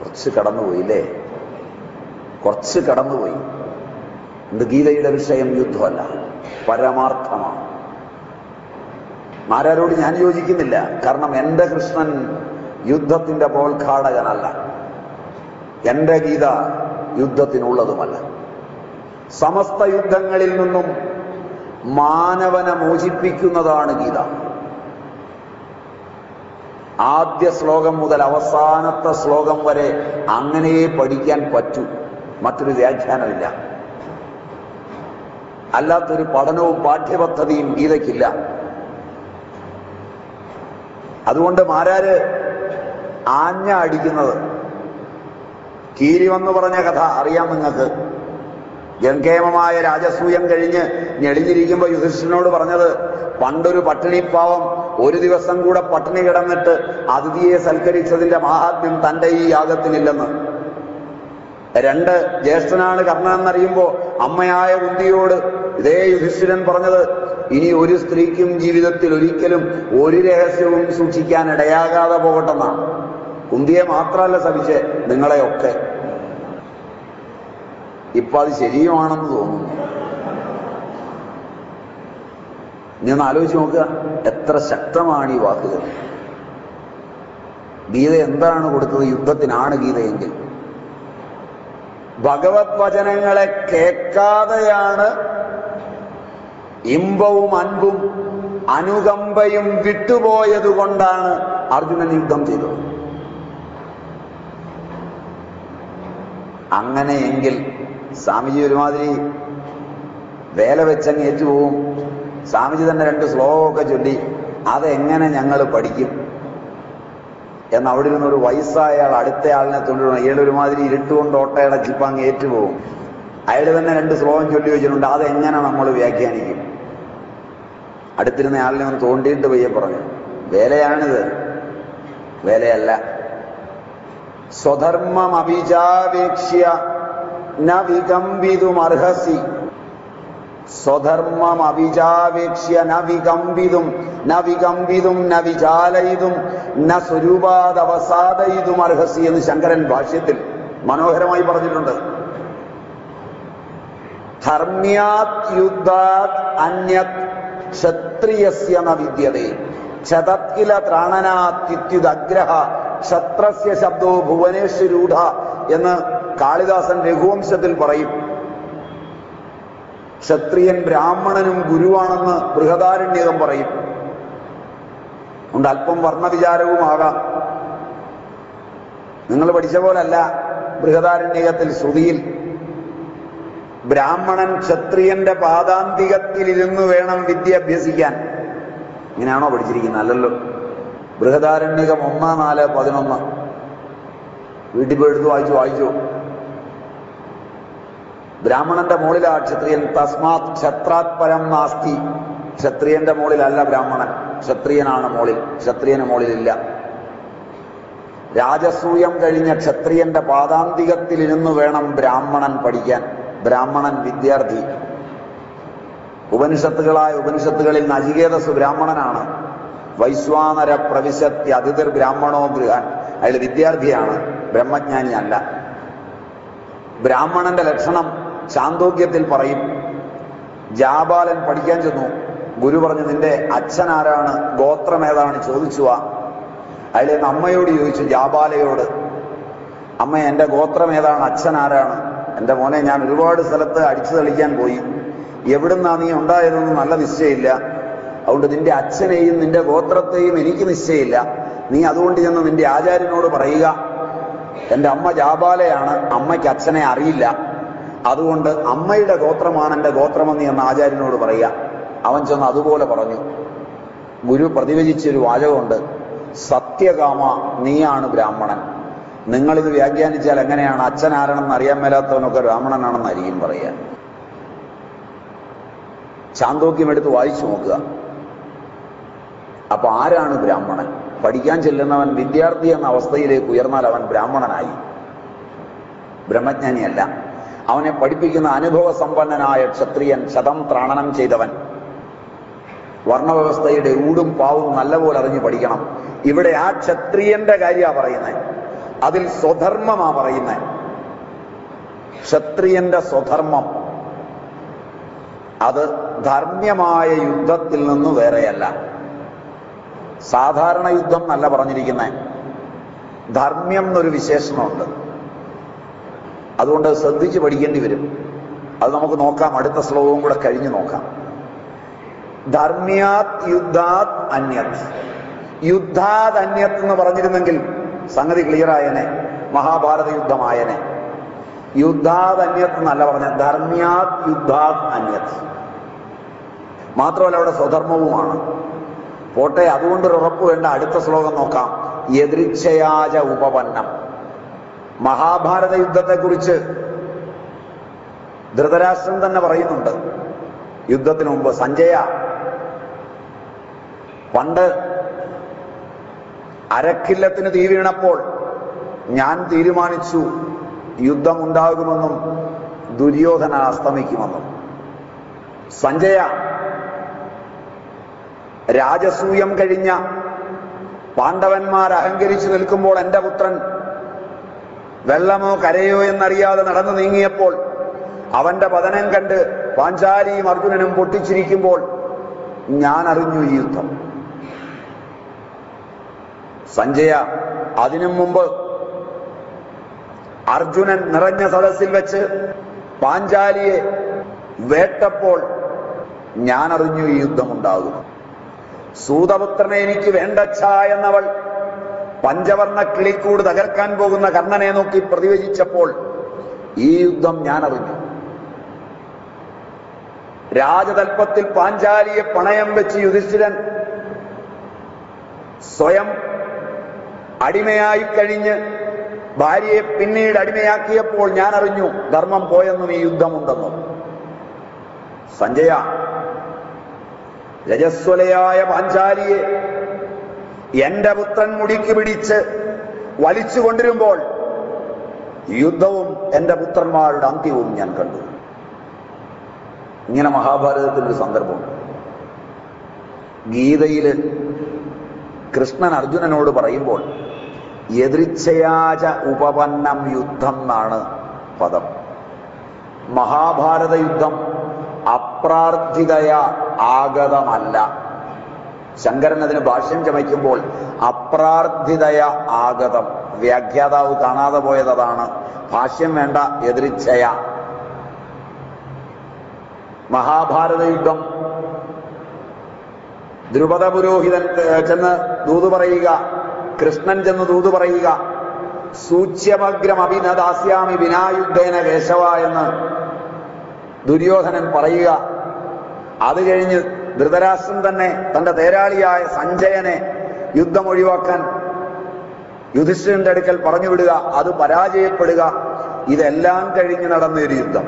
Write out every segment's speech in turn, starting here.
കുറച്ച് കടന്നുപോയില്ലേ? കുറച്ച് കടന്നുപോയി. ഇത് ഗീതയുടെ വിഷയം യുദ്ധമല്ല പരമാർത്ഥമാണ്. ആരാരോട് ഞാൻ യോജിക്കുന്നില്ല. കാരണം എന്റെ കൃഷ്ണൻ യുദ്ധത്തിന്റെ പ്രോത്ഘാടകനല്ല എന്റെ ഗീത യുദ്ധത്തിനുള്ളതുമല്ല. സമസ്ത യുദ്ധങ്ങളിൽ നിന്നും മാനവനെ മോചിപ്പിക്കുന്നതാണ് ഗീത. ആദ്യ ശ്ലോകം മുതൽ അവസാനത്തെ ശ്ലോകം വരെ അങ്ങനെ പഠിക്കാൻ പറ്റൂ. മറ്റൊരു വ്യാഖ്യാനമില്ല. അല്ലാത്തൊരു പഠനവും പാഠ്യപദ്ധതിയും ഗീതയ്ക്കില്ല. അതുകൊണ്ട് മാരാര് ആഞ്ഞ അടിക്കുന്നത്? കീരിവെന്ന് പറഞ്ഞ കഥ അറിയാം നിങ്ങൾക്ക്. ഗംഗേമമായ രാജസൂയം കഴിഞ്ഞ് ഞെളിഞ്ഞിരിക്കുമ്പോൾ യുധിഷ്ഠിരനോട് പറഞ്ഞത് പണ്ടൊരു പട്ടിണിപ്പാവം ഒരു ദിവസം കൂടെ പട്ടിണി കിടന്നിട്ട് അതിഥിയെ സൽക്കരിച്ചതിന്റെ മഹാത്മ്യം തന്റെ ഈ യാഗത്തിനില്ലെന്ന്. രണ്ട് ജ്യേഷ്ഠനാണ് കർണൻ എന്നറിയുമ്പോ അമ്മയായ കുന്തിയോട് ഇതേ യുധിഷ്ഠിരൻ പറഞ്ഞത് ഇനി ഒരു സ്ത്രീക്കും ജീവിതത്തിൽ ഒരിക്കലും ഒരു രഹസ്യവും സൂക്ഷിക്കാൻ ഇടയാകാതെ പോകട്ടെന്നാണ് കുന്തിയെ മാത്രമല്ല സവിശേ നിങ്ങളെയൊക്കെ. ഇപ്പൊ അത് ശരിയുമാണെന്ന് തോന്നുന്നു. നീ ഒന്ന് ആലോചിച്ച് നോക്കുക എത്ര ശക്തമാണ് ഈ വാക്കുകൾ. ഗീത എന്താണ് കൊടുത്തത്? യുദ്ധത്തിനാണ് ഗീതയെങ്കിൽ ഭഗവത് വചനങ്ങളെ കേൾക്കാതെയാണ് ഇമ്പവും അൻപും അനുകമ്പയും വിട്ടുപോയതുകൊണ്ടാണ് അർജുനൻ യുദ്ധം ചെയ്തത്. അങ്ങനെയെങ്കിൽ സ്വാമിജി ഒരുമാതിരി വേല വെച്ചങ്ങ് ഏറ്റുപോകും. സ്വാമിജി തന്നെ രണ്ട് ശ്ലോകമൊക്കെ ചൊല്ലി അതെങ്ങനെ ഞങ്ങൾ പഠിക്കും? എന്ന് അവിടെ ഇരുന്ന് ഒരു വയസ്സായ ആൾ അടുത്ത ആളിനെ തൊണ്ടിടണം അയാൾ ഒരുമാതിരി ഇരുട്ടുകൊണ്ട് ഓട്ടയുടെ ഇപ്പം അങ്ങ് ഏറ്റുപോകും. അയാൾ തന്നെ രണ്ട് ശ്ലോകം ചൊല്ലി വെച്ചിട്ടുണ്ട് അതെങ്ങനെ നമ്മൾ വ്യാഖ്യാനിക്കും? അടുത്തിരുന്ന ആളിനെ ഒന്ന് തോണ്ടിയിട്ട് പയ്യെ പറഞ്ഞു വേലയാണിത്. വേലയല്ല. സ്വധർമ്മം അഭിചാപേക്ഷ്യ നവികമ്പിതുമർഹസി വികമ്പിതുമർഹസി സ്വധർമ്മം അവിചാപേക്ഷ്യ ന വികമ്പിതും ന വികമ്പിതും ന വിചാലയിതും ന സ്വരൂപാദവസാദയിതും അർഹസി എന്ന് ശങ്കരൻ ഭാഷ്യത്തിൽ മനോഹരമായി പറഞ്ഞിട്ടുണ്ട്. ധർമ്മ്യാത് യുദ്ധാത് അന്യത് ക്ഷത്രിയസ്യ ന വിദ്യതേ. ക്ഷതത്കില ത്രാണനാത്യുദഗ്രഹ ക്ഷത്രസ്യ ശബ്ദോ ഭുവനേശ്വരൂഢ എന്ന് കാളിദാസൻ രഘുവംശത്തിൽ പറയും. ക്ഷത്രിയൻ ബ്രാഹ്മണനും ഗുരുവാണെന്ന് ബൃഹദാരണ്യകം പറയും. ഉണ്ട് അല്പം വർണവിചാരവുമാകാം നിങ്ങൾ പഠിച്ച പോലല്ല ബൃഹദാരണ്യകത്തിൽ ശ്രുതിയിൽ. ബ്രാഹ്മണൻ ക്ഷത്രിയന്റെ പാദാന്തികത്തിലിരുന്ന് വേണം വിദ്യ അഭ്യസിക്കാൻ. ഇങ്ങനെയാണോ പഠിച്ചിരിക്കുന്നത്? അല്ലല്ലോ. ബൃഹദാരണ്യകം ഒന്ന് നാല് പതിനൊന്ന്. വീട്ടിൽ പോയി എടുത്ത് വായിച്ചു വായിച്ചു. ബ്രാഹ്മണന്റെ മുകളിലാ ക്ഷത്രിയൻ. തസ്മാത് ക്ഷത്രാത് പരം നാസ്തി. ക്ഷത്രിയന്റെ മുകളിലല്ല ബ്രാഹ്മണൻ. ക്ഷത്രിയനാണ് മുകളിൽ. ക്ഷത്രിയന് മുകളിലില്ല. രാജസൂയം കഴിഞ്ഞ ക്ഷത്രിയന്റെ പാതാന്തികത്തിലിരുന്നു വേണം ബ്രാഹ്മണൻ പഠിക്കാൻ. ബ്രാഹ്മണൻ വിദ്യാർത്ഥി. ഉപനിഷത്തുകളായ ഉപനിഷത്തുകളിൽ നചികേതസ് ബ്രാഹ്മണനാണ്. വൈശ്വാനര പ്രവിശത്തി അതിഥിർ ബ്രാഹ്മണോ ഗൃഹാൻ. അയാൾ വിദ്യാർത്ഥിയാണ്. ബ്രഹ്മജ്ഞാനിയല്ല. ബ്രാഹ്മണന്റെ ലക്ഷണം ചാന്തോക്യത്തിൽ പറയും ജാബാലൻ പഠിക്കാൻ ചെന്നു. ഗുരു പറഞ്ഞു നിന്റെ അച്ഛൻ ആരാണ്? ഗോത്രം ഏതാണ്? ചോദിച്ചു വാ. അതിലെ അമ്മയോട് ചോദിച്ചു ജാബാലയോട് അമ്മ എന്റെ ഗോത്രം ഏതാണ്? അച്ഛൻ ആരാണ്? എന്റെ മോനെ ഞാൻ ഒരുപാട് സ്ഥലത്ത് അടിച്ചു തെളിക്കാൻ പോയി. എവിടുന്നാ നീ ഉണ്ടായതെന്ന് നല്ല നിശ്ചയമില്ല. അതുകൊണ്ട് നിന്റെ അച്ഛനെയും നിന്റെ ഗോത്രത്തെയും എനിക്ക് നിശ്ചയമില്ല. നീ അതുകൊണ്ട് ചെന്ന് നിന്റെ ആചാര്യനോട് പറയുക എന്റെ അമ്മ ജാബാലയാണ്. അമ്മയ്ക്ക് അച്ഛനെ അറിയില്ല. അതുകൊണ്ട് അമ്മയുടെ ഗോത്രമാണ് എന്റെ ഗോത്രമെന്ന് എന്ന് ആചാര്യനോട് പറയുക. അവൻ ചെന്ന് അതുപോലെ പറഞ്ഞു. ഗുരു പ്രതിവചിച്ചൊരു വാചകമുണ്ട്. സത്യകാമ നീയാണ് ബ്രാഹ്മണൻ. നിങ്ങളിത് വ്യാഖ്യാനിച്ചാൽ എങ്ങനെയാണ് അച്ഛൻ ആരാണെന്ന് അറിയാൻ മേലാത്തവനൊക്കെ ബ്രാഹ്മണനാണെന്നായിരിക്കും പറയുക. ചാന്തോക്യം എടുത്ത് വായിച്ചു നോക്കുക. അപ്പൊ ആരാണ് ബ്രാഹ്മണൻ? പഠിക്കാൻ ചെല്ലുന്നവൻ വിദ്യാർത്ഥി എന്ന അവസ്ഥയിലേക്ക് ഉയർന്നാൽ അവൻ ബ്രാഹ്മണനായി. ബ്രഹ്മജ്ഞാനിയല്ല. അവനെ പഠിപ്പിക്കുന്ന അനുഭവ സമ്പന്നനായ ക്ഷത്രിയൻ ശതം ത്രാണനം ചെയ്തവൻ. വർണവ്യവസ്ഥയുടെ ഊടും പാവും നല്ലപോലെ അറിഞ്ഞു പഠിക്കണം. ഇവിടെ ആ ക്ഷത്രിയന്റെ കാര്യ പറയുന്നത് അതിൽ സ്വധർമ്മമാ പറയുന്നത് ക്ഷത്രിയന്റെ സ്വധർമ്മം അത് ധർമ്മ്യമായ യുദ്ധത്തിൽ നിന്ന് വേറെയല്ല. സാധാരണ യുദ്ധം എന്നല്ല പറഞ്ഞിരിക്കുന്നത് ധർമ്മ്യം എന്നൊരു വിശേഷണമുണ്ട്. അതുകൊണ്ട് ശ്രദ്ധിച്ച് പഠിക്കേണ്ടി വരും. അത് നമുക്ക് നോക്കാം അടുത്ത ശ്ലോകവും കൂടെ കഴിഞ്ഞ് നോക്കാം. ധർമ്മ്യാത് യുദ്ധാത് അന്യത്. യുദ്ധാത് അന്യത് എന്ന് പറഞ്ഞിരുന്നെങ്കിൽ സംഗതി ക്ലിയറായനെ മഹാഭാരത യുദ്ധമായനെ. യുദ്ധാത് അന്യത് എന്നല്ല പറഞ്ഞ ധർമ്മ്യാത് യുദ്ധാത് അന്യത്. മാത്രമല്ല അവിടെ സ്വധർമ്മവുമാണ്. പോട്ടെ അതുകൊണ്ടൊരു ഉറപ്പ് വേണ്ട. അടുത്ത ശ്ലോകം നോക്കാം. യദൃച്ഛയാജ ഉപപന്നം. മഹാഭാരത യുദ്ധത്തെ കുറിച്ച് ധൃതരാഷ്ട്രം തന്നെ പറയുന്നുണ്ട്. യുദ്ധത്തിന് മുമ്പ് സഞ്ജയ പണ്ട് അരക്കില്ലത്തിന് തീ വീണപ്പോൾ ഞാൻ തീരുമാനിച്ചു യുദ്ധമുണ്ടാകുമെന്നും ദുര്യോധന അസ്തമിക്കുമെന്നും. സഞ്ജയ രാജസൂയം കഴിഞ്ഞ പാണ്ഡവന്മാർ അഹങ്കരിച്ചു നിൽക്കുമ്പോൾ എന്റെ പുത്രൻ വെള്ളമോ കരയോ എന്നറിയാതെ നടന്നു നീങ്ങിയപ്പോൾ അവന്റെ പതനം കണ്ട് പാഞ്ചാലിയും അർജുനനും പൊട്ടിച്ചിരിക്കുമ്പോൾ ഞാൻ അറിഞ്ഞു ഈ യുദ്ധം. സഞ്ജയ അതിനു മുമ്പ് അർജുനൻ നിറഞ്ഞ സദസ്സിൽ വെച്ച് പാഞ്ചാലിയെ വേട്ടപ്പോൾ ഞാൻ അറിഞ്ഞു ഈ യുദ്ധമുണ്ടാകും സൂതപുത്രനെ എനിക്ക് വേണ്ടച്ഛ എന്നവൾ പഞ്ചവർണ കിളിക്കൂട് തകർക്കാൻ പോകുന്ന കർണനെ നോക്കി പ്രതിവചിച്ചപ്പോൾ ഈ യുദ്ധം ഞാൻ അറിഞ്ഞു രാജതൽപ്പത്തിൽ പാഞ്ചാലിയെ പണയം വെച്ച് യുധിഷ്ഠിരൻ സ്വയം അടിമയായി കഴിഞ്ഞ് ഭാര്യയെ പിന്നീട് അടിമയാക്കിയപ്പോൾ ഞാൻ അറിഞ്ഞു ധർമ്മം പോയെന്നും ഈ യുദ്ധമുണ്ടെന്നും. സഞ്ജയ രജസ്വലയായ പാഞ്ചാലിയെ എന്റെ പുത്രൻ മുടിക്ക് പിടിച്ച് വലിച്ചു കൊണ്ടിരുമ്പോൾ യുദ്ധവും എന്റെ പുത്രന്മാരുടെ അന്ത്യവും ഞാൻ കണ്ടു. ഇങ്ങനെ മഹാഭാരതത്തിന്റെ ഒരു സന്ദർഭമുണ്ട് ഗീതയിൽ കൃഷ്ണൻ അർജുനനോട് പറയുമ്പോൾ എതിർച്ചയാച ഉപപന്നം യുദ്ധം എന്നാണ് പദം. മഹാഭാരത യുദ്ധം അപ്രാർത്ഥിതയ ആഗതമല്ല. ശങ്കരൻ അതിന് ഭാഷ്യം ചമയ്ക്കുമ്പോൾ അപ്രാർത്ഥിതയ ആഗതം വ്യാഖ്യാതാവ് കാണാതെ പോയത് അതാണ്. ഭാഷ്യം വേണ്ട എതിർച്ചയ മഹാഭാരത യുദ്ധം. ദ്രുപദ പുരോഹിതൻ ചെന്ന് ദൂത് പറയുക. കൃഷ്ണൻ ചെന്ന് ദൂത് പറയുക. സൂച്യമഗ്രം അഭിനദാസ്യാമി വിനായുദ്ധേന കേശവ എന്ന് ദുര്യോധനൻ പറയുക. അത് കഴിഞ്ഞ് ധൃതരാഷ്ട്രൻ തന്നെ തന്റെ തേരാളിയായ സഞ്ജയനെ യുദ്ധം ഒഴിവാക്കാൻ യുധിഷ്ഠിരന്റെ അടുക്കൽ പറഞ്ഞു വിടുക അത് പരാജയപ്പെടുക ഇതെല്ലാം കഴിഞ്ഞ് നടന്ന ഒരു യുദ്ധം.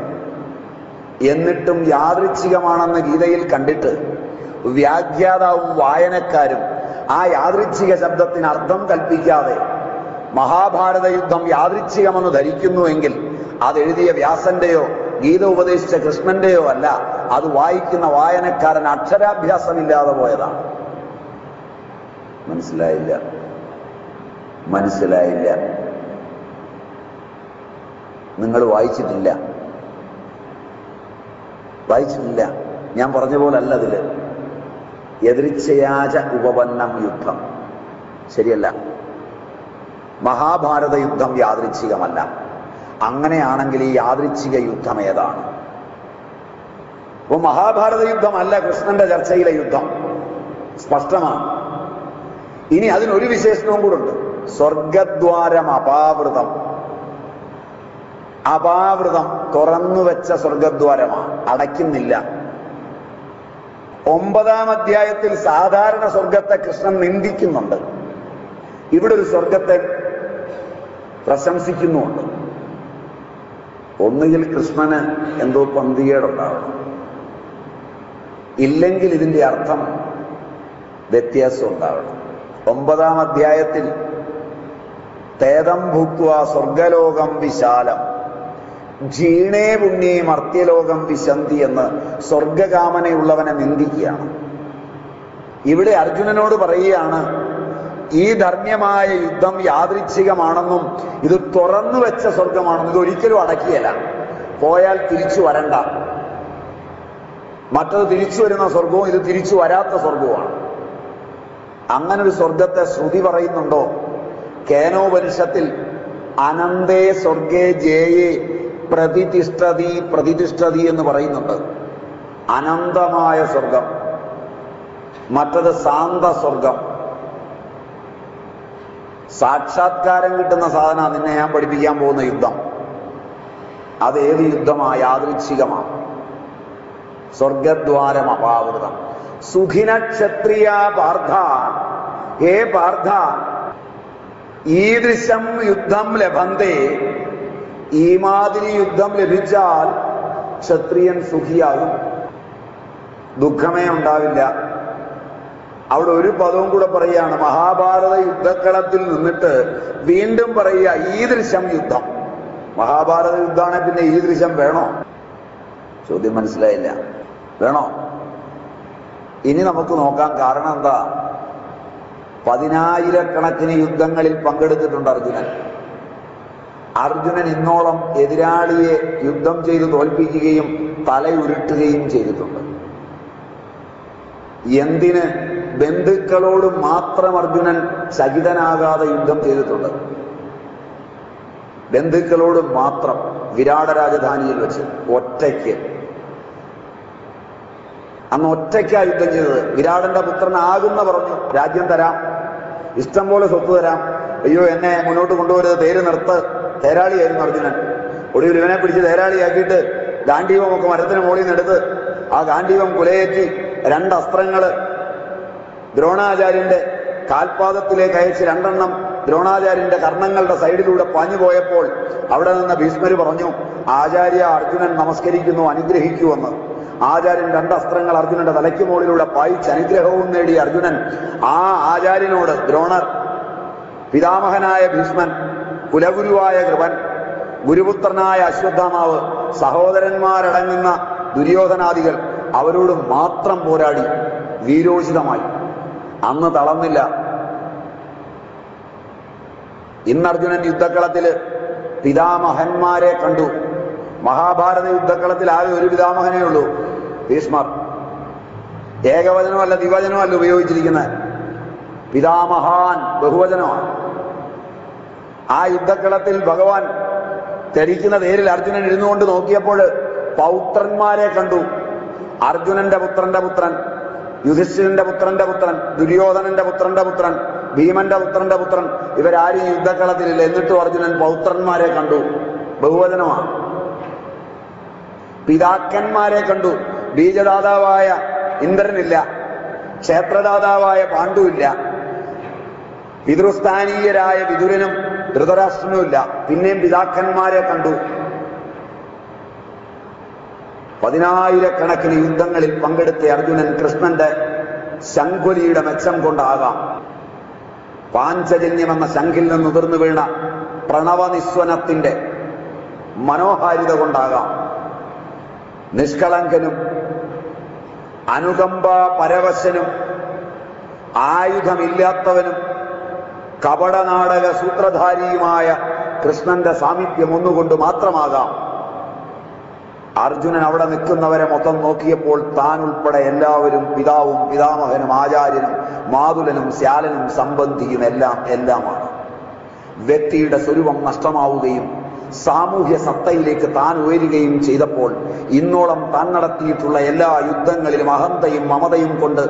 എന്നിട്ടും യാദൃച്ഛികമാണെന്ന് ഗീതയിൽ കണ്ടിട്ട് വ്യാഖ്യാതാവും വായനക്കാരും ആ യാദൃച്ഛിക ശബ്ദത്തിന് അർത്ഥം കൽപ്പിക്കാതെ മഹാഭാരത യുദ്ധം യാദൃച്ഛികമെന്ന് ധരിക്കുന്നുവെങ്കിൽ അതെഴുതിയ വ്യാസന്റെയോ ഗീത ഉപദേശിച്ച കൃഷ്ണന്റെയോ അല്ല അത് വായിക്കുന്ന വായനക്കാരൻ അക്ഷരാഭ്യാസമില്ലാതെ പോയതാണ്. മനസ്സിലായില്ല? മനസ്സിലായില്ല? നിങ്ങൾ വായിച്ചിട്ടില്ല? വായിച്ചിട്ടില്ല? ഞാൻ പറഞ്ഞ പോലെ അല്ല അതിൽ. എതിർച്ചയാച ഉപപന്നം യുദ്ധം. ശരിയല്ല. മഹാഭാരത യുദ്ധം യാദൃച്ഛികമല്ല. അങ്ങനെയാണെങ്കിൽ ഈ യാദൃച്ഛിക യുദ്ധം ഏതാണ്? അപ്പൊ മഹാഭാരത യുദ്ധമല്ല കൃഷ്ണന്റെ ചർച്ചയിലെ യുദ്ധം. സ്പഷ്ടമാണ്. ഇനി അതിനൊരു വിശേഷണവും കൂടെ ഉണ്ട് സ്വർഗദ്വാരം അപാവൃതം. അപാവൃതം തുറന്നു വെച്ച സ്വർഗദ്വാരമാണ്. അടയ്ക്കുന്നില്ല. ഒമ്പതാം അധ്യായത്തിൽ സാധാരണ സ്വർഗത്തെ കൃഷ്ണൻ നിന്ദിക്കുന്നുണ്ട്. ഇവിടെ ഒരു സ്വർഗത്തെ പ്രശംസിക്കുന്നുമുണ്ട്. ഒന്നുകിൽ കൃഷ്ണന് എന്തോ പന്തികേടുണ്ടാവണം ഇല്ലെങ്കിൽ ഇതിന്റെ അർത്ഥം വ്യത്യാസം ഉണ്ടാവണം. ഒമ്പതാം അധ്യായത്തിൽ തേതം ഭൂക്വ സ്വർഗലോകം വിശാലം ക്ഷീണേ പുണ്യേ മർത്യലോകം വിശന്തി എന്ന് സ്വർഗകാമനയുള്ളവനെ നിന്ദിക്കുകയാണ്. ഇവിടെ അർജുനനോട് പറയുകയാണ് ഈ ധർമ്മ്യമായ യുദ്ധം യാദൃച്ഛികമാണെന്നും ഇത് തുറന്നു വെച്ച സ്വർഗമാണെന്നും ഇത് ഒരിക്കലും അടക്കിയല്ല. പോയാൽ തിരിച്ചു വരണ്ട. മറ്റത് തിരിച്ചു വരുന്ന സ്വർഗവും ഇത് തിരിച്ചു വരാത്ത സ്വർഗവുമാണ് അങ്ങനെ ഒരു സ്വർഗത്തെ ശ്രുതി പറയുന്നുണ്ടോ? കേനോപനിഷത്തിൽ അനന്തേ സ്വർഗേ ജേയെ പ്രതിതിഷ്ഠതി പ്രതിതിഷ്ഠതി എന്ന് പറയുന്നുണ്ട്. അനന്തമായ സ്വർഗം മറ്റത് ശാന്ത സ്വർഗം സാക്ഷാത്കാരം കിട്ടുന്ന സാധന നിന്നെ ഞാൻ പഠിപ്പിക്കാൻ പോകുന്ന യുദ്ധം. അത് ഏത് യുദ്ധമാ? യാദൃച്ഛികമാണ്. സ്വർഗദ്വാരം അപാവൃതം സുഖിന ക്ഷത്രിയ പാർത്ഥ. ഹേ പാർത്ഥ. ഈദൃശം യുദ്ധം ലഭന്തേ. ഈ മാതിരി യുദ്ധം ലഭിച്ചാൽ ക്ഷത്രിയൻ സുഖിയാകും. ദുഃഖമേ ഉണ്ടാവില്ല. അവിടെ ഒരു പദവും കൂടെ പറയുകയാണ് മഹാഭാരത യുദ്ധക്കളത്തിൽ നിന്നിട്ട് വീണ്ടും പറയുക ഈ ദൃശ്യം യുദ്ധം. മഹാഭാരത യുദ്ധമാണെ പിന്നെ ഈ ദൃശ്യം വേണോ? ചോദ്യം മനസ്സിലായില്ല. വേണോ? ഇനി നമുക്ക് നോക്കാം കാരണം എന്താ? പതിനായിരക്കണക്കിന് യുദ്ധങ്ങളിൽ പങ്കെടുത്തിട്ടുണ്ട് അർജുനൻ. അർജുനൻ ഇന്നോളം എതിരാളിയെ യുദ്ധം ചെയ്ത് തോൽപ്പിക്കുകയും തലയുരുട്ടുകയും ചെയ്തിട്ടുണ്ട്. എന്തിന് ബന്ധുക്കളോട് മാത്രം അർജുനൻ സഹിതനാകാതെ യുദ്ധം ചെയ്തിട്ടുണ്ട്. ബന്ധുക്കളോട് മാത്രം വിരാട രാജധാനിയിൽ വെച്ച് ഒറ്റയ്ക്ക്. അന്ന് ഒറ്റയ്ക്കാ യുദ്ധം ചെയ്തത്. വിരാടന്റെ പുത്രനാകുന്ന പറഞ്ഞു രാജ്യം തരാം. ഇഷ്ടം പോലെ സ്വത്ത് തരാം. അയ്യോ എന്നെ മുന്നോട്ട് കൊണ്ടുവരുന്നത് തേര് നിർത്ത്. തേരാളിയായിരുന്നു അർജുനൻ. ഒടുവിൽ ഇവനെ പിടിച്ച് തേരാളിയാക്കിയിട്ട് ഗാന്ഡീവമൊക്കെ മരത്തിന് മുകളിൽ നിന്ന് എടുത്ത് ആ ഗാന്ഡീവം കുലയേറ്റി രണ്ട് അസ്ത്രങ്ങൾ ദ്രോണാചാര്യന്റെ കാൽപാദത്തിലേക്ക് അയച്ച് രണ്ടെണ്ണം ദ്രോണാചാര്യന്റെ കർണങ്ങളുടെ സൈഡിലൂടെ പാഞ്ഞു പോയപ്പോൾ അവിടെ നിന്ന് ഭീഷ്മർ പറഞ്ഞു ആചാര്യ അർജുനൻ നമസ്കരിക്കുന്നു അനുഗ്രഹിക്കുമെന്ന് ആചാര്യൻ രണ്ട് അസ്ത്രങ്ങൾ അർജുനന്റെ തലയ്ക്ക് മുകളിലൂടെ പായിച്ച് അനുഗ്രഹവും നേടി അർജുനൻ. ആ ആചാര്യനോട് ദ്രോണർ പിതാമഹനായ ഭീഷ്മൻ കുലഗുരുവായ കൃപൻ ഗുരുപുത്രനായ അശ്വത്ഥാമാവ് സഹോദരന്മാരടങ്ങുന്ന ദുര്യോധനാദികൾ അവരോട് മാത്രം പോരാടി വീരോചിതമായി. അന്ന് തളർന്നില്ല. ഇന്ന് അർജുനൻ യുദ്ധക്കളത്തിൽ പിതാമഹന്മാരെ കണ്ടു. മഹാഭാരത യുദ്ധക്കളത്തിൽ ആകെ ഒരു പിതാമഹനേ ഉള്ളൂ. ഭീഷ്മർ. ഏകവചനമല്ല ദ്വിവചനമല്ല ഉപയോഗിച്ചിരിക്കുന്നത് പിതാമഹാൻ ബഹുവചനമാണ്. ആ യുദ്ധക്കളത്തിൽ ഭഗവാൻ ധരിക്കുന്ന നേരിൽ അർജുനൻ ഇരുന്നുകൊണ്ട് നോക്കിയപ്പോൾ പൗത്രന്മാരെ കണ്ടു. അർജുനന്റെ പുത്രന്റെ പുത്രൻ. യുധിഷ്ഠിരന്റെ പുത്രന്റെ പുത്രൻ ദുര്യോധനന്റെ പുത്രന്റെ പുത്രൻ ഭീമന്റെ പുത്രന്റെ പുത്രൻ ഇവരാരും യുദ്ധക്കളത്തിലില്ല. എന്നിട്ടും അർജുനൻ പൗത്രന്മാരെ കണ്ടു. ബഹുവചനമാണ്. പിതാക്കന്മാരെ കണ്ടു. ബീജദാതാവായ ഇന്ദ്രനില്ല. ക്ഷേത്രദാതാവായ പാണ്ഡുവില്ല. പിതൃസ്ഥാനീയരായ വിതുരനും ധൃതരാഷ്ട്രനുമില്ല. പിന്നെയും പിതാക്കന്മാരെ കണ്ടു. പതിനായിരക്കണക്കിന് യുദ്ധങ്ങളിൽ പങ്കെടുത്ത അർജുനൻ കൃഷ്ണന്റെ ശങ്കുലിയുടെ മെച്ചം കൊണ്ടാകാം. പാഞ്ചജന്യം എന്ന നിന്ന് ഉതിർന്നു വീണ പ്രണവനിസ്വനത്തിന്റെ മനോഹാരിത കൊണ്ടാകാം. നിഷ്കളങ്കനും അനുകമ്പാ പരവശനും ആയുധമില്ലാത്തവനും കപടനാടക സൂത്രധാരിയുമായ കൃഷ്ണന്റെ സാമീപ്യം ഒന്നുകൊണ്ട് മാത്രമാകാം. അർജുനൻ അവിടെ നിൽക്കുന്നവരെ മൊത്തം നോക്കിയപ്പോൾ താൻ ഉൾപ്പെടെ എല്ലാവരും പിതാവും പിതാമഹനും ആചാര്യനും മാതുലനും ശ്യാലനും സംബന്ധിയും എല്ലാം എല്ലാമാണ്. വ്യക്തിയുടെ സ്വരൂപം നഷ്ടമാവുകയും സാമൂഹ്യ സത്തയിലേക്ക് താൻ ഉയരുകയും ചെയ്തപ്പോൾ ഇന്നോളം താൻ നടത്തിയിട്ടുള്ള എല്ലാ യുദ്ധങ്ങളിലും അഹന്തയും മമതയും കൊണ്ട്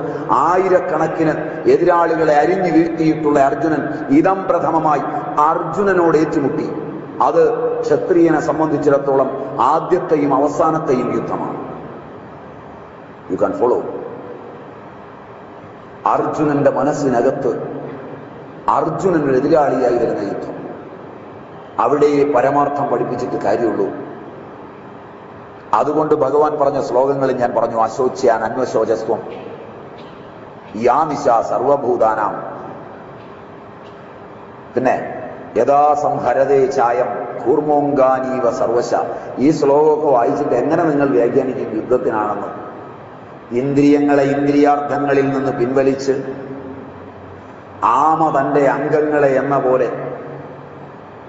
ആയിരക്കണക്കിന് എതിരാളികളെ അരിഞ്ഞു വീഴ്ത്തിയിട്ടുള്ള അർജുനൻ ഇതം പ്രഥമമായി അർജുനനോട് ഏറ്റുമുട്ടി. അത് ക്ഷത്രിയനെ സംബന്ധിച്ചിടത്തോളം ആദ്യത്തെയും അവസാനത്തെയും യുദ്ധമാണ്. യു കാൻ ഫോളോ അർജുനന്റെ മനസ്സിനകത്ത് അർജുനന് എതിരാളിയായി വരുന്ന യുദ്ധം. അവിടെ പരമാർത്ഥം പഠിപ്പിച്ചിട്ട് കാര്യമുള്ളൂ. അതുകൊണ്ട് ഭഗവാൻ പറഞ്ഞ ശ്ലോകങ്ങളിൽ ഞാൻ പറഞ്ഞു അശോച്യാൻ അന്വശോചസ്വം യാമിശ സർവഭൂതാനാം. പിന്നെ യഥാ സംഹരതേ ചായം കൂർമോങ്കാനീവ സർവശ. ഈ ശ്ലോകമൊക്കെ വായിച്ചിട്ട് എങ്ങനെ നിങ്ങൾ വ്യാഖ്യാനിക്കും യുദ്ധത്തിനാണെന്ന്? ഇന്ദ്രിയങ്ങളെ ഇന്ദ്രിയാർത്ഥങ്ങളിൽ നിന്ന് പിൻവലിച്ച് ആമ തന്റെ അംഗങ്ങളെ എന്ന പോലെ